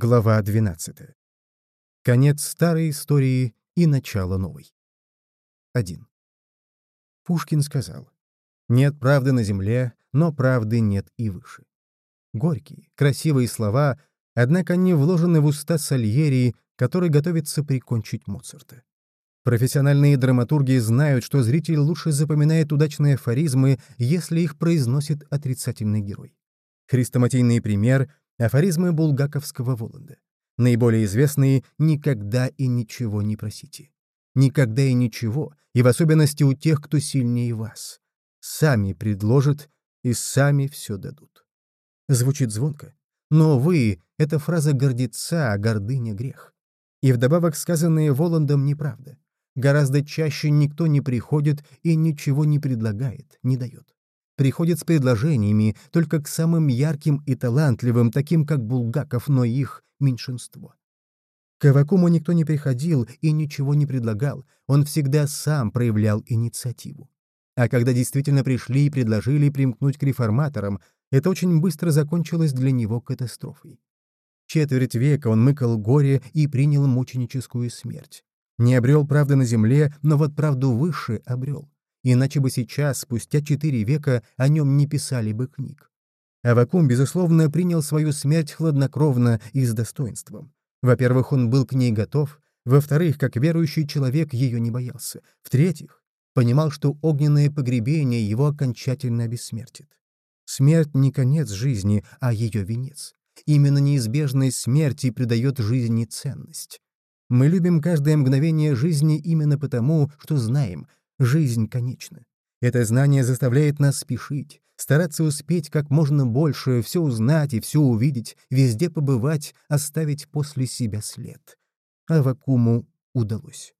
Глава 12. Конец старой истории и начало новой. 1. Пушкин сказал, «Нет правды на земле, но правды нет и выше». Горькие, красивые слова, однако они вложены в уста Сальери, который готовится прикончить Моцарта. Профессиональные драматурги знают, что зритель лучше запоминает удачные афоризмы, если их произносит отрицательный герой. Хрестоматийный пример Афоризмы булгаковского Воланда. Наиболее известные «никогда и ничего не просите». Никогда и ничего, и в особенности у тех, кто сильнее вас. Сами предложат и сами все дадут. Звучит звонко. Но вы — это фраза гордеца, а гордыня — грех. И вдобавок сказанное Воландом неправда. Гораздо чаще никто не приходит и ничего не предлагает, не дает приходит с предложениями только к самым ярким и талантливым, таким как Булгаков, но их меньшинство. К Авакуму никто не приходил и ничего не предлагал, он всегда сам проявлял инициативу. А когда действительно пришли и предложили примкнуть к реформаторам, это очень быстро закончилось для него катастрофой. Четверть века он мыкал горе и принял мученическую смерть. Не обрел правды на земле, но вот правду выше обрел иначе бы сейчас, спустя четыре века, о нем не писали бы книг. Авакум, безусловно, принял свою смерть хладнокровно и с достоинством. Во-первых, он был к ней готов, во-вторых, как верующий человек ее не боялся, в-третьих, понимал, что огненное погребение его окончательно обессмертит. Смерть не конец жизни, а ее венец. Именно неизбежной смерти придает жизни ценность. Мы любим каждое мгновение жизни именно потому, что знаем, Жизнь конечна. Это знание заставляет нас спешить, стараться успеть как можно больше, все узнать и все увидеть, везде побывать, оставить после себя след. А Вакуму удалось.